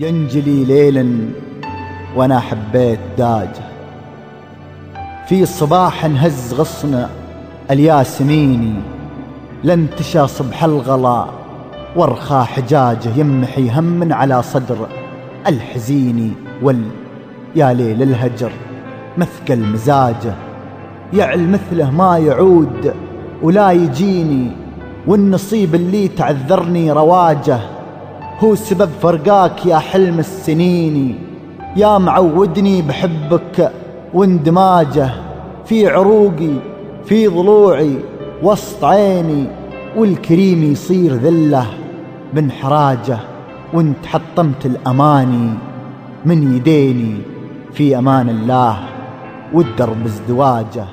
ينجلي ليل وأنا حبيت داجه في صباح هز غصن الياسميني لانتشى صبح الغلا وارخى حجاجه يمحي هم على صدر الحزيني وال يا ليل الهجر. مثقل مزاجه يعل مثله ما يعود ولا يجيني والنصيب اللي تعذرني رواجه. هو سبب فرقاك يا حلم السنين. يا معودني بحبك واندماجه في عروقي في ضلوعي وسط عيني والكريم يصير ذلة بانحراجه وانت حطمت الأماني من يديني في أمان الله والدرب ازدواجه.